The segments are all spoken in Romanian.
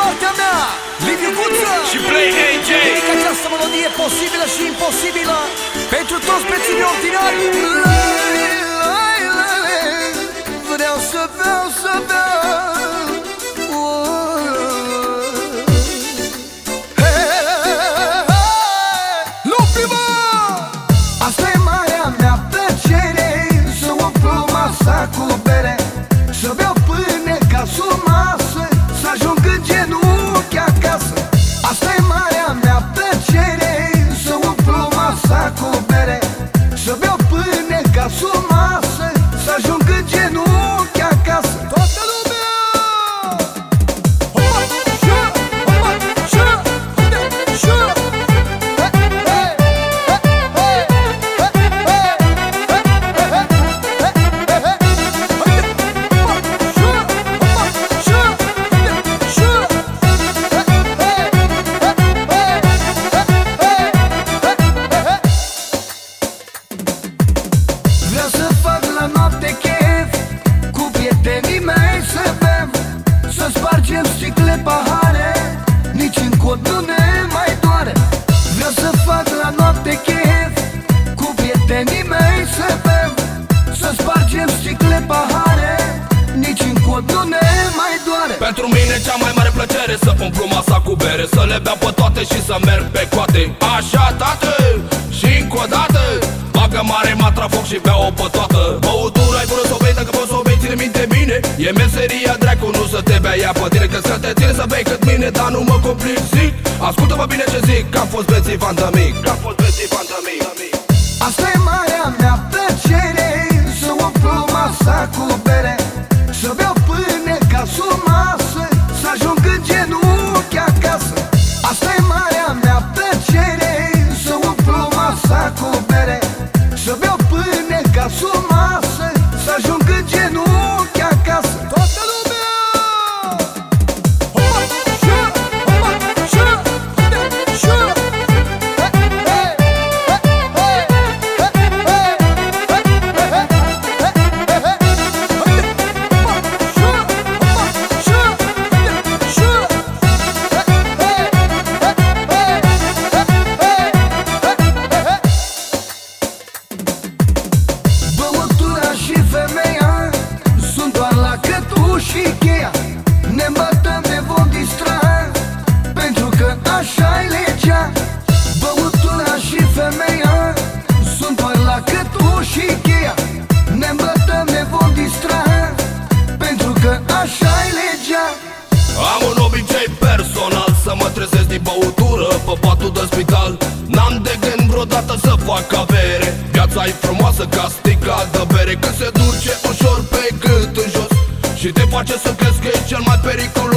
partea mea, Liviu Guță Și Play AJ Dedic această melodie posibilă și imposibilă Pentru toți pețini ordinari Să spargem sticle, pahare Nici în cod nu ne mai doare. Vreau să fac la noapte chef Cu prietenii mei să bem. Să spargem sticle, pahare Nici în cod nu ne mai doare. Pentru mine cea mai mare plăcere Să umplu masa cu bere Să le beau pe toate și să merg pe coate. Așa, tată, și încă o dată Bagă mare matra foc și beau-o pe toată. Băutura ai bună să o bei dacă poți să o bei Ține minte bine. E meseria dracu, nu să te bea ea pe tine Că să te ține să bei cât mine Dar nu mă complic, zic Ascultă-mă bine ce zic Că am fost bețivan de mic Că am fost bețivan de mic Asta e marea mea plăcere Să umplu masa cu bere. Să beau pâine ca sub masă Să ajung în genunchi acasă. Asta e marea mea plăcere Să umplu masa cu bere e legea Am un obicei personal Să mă trezesc din băutură Pe patul de spital. N-am de gând vreodată să fac avere. Viața e frumoasă ca sticla de bere. Când se duce ușor pe cât în jos Și te face să crezi că e cel mai periculos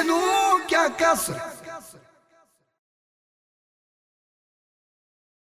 Să ajung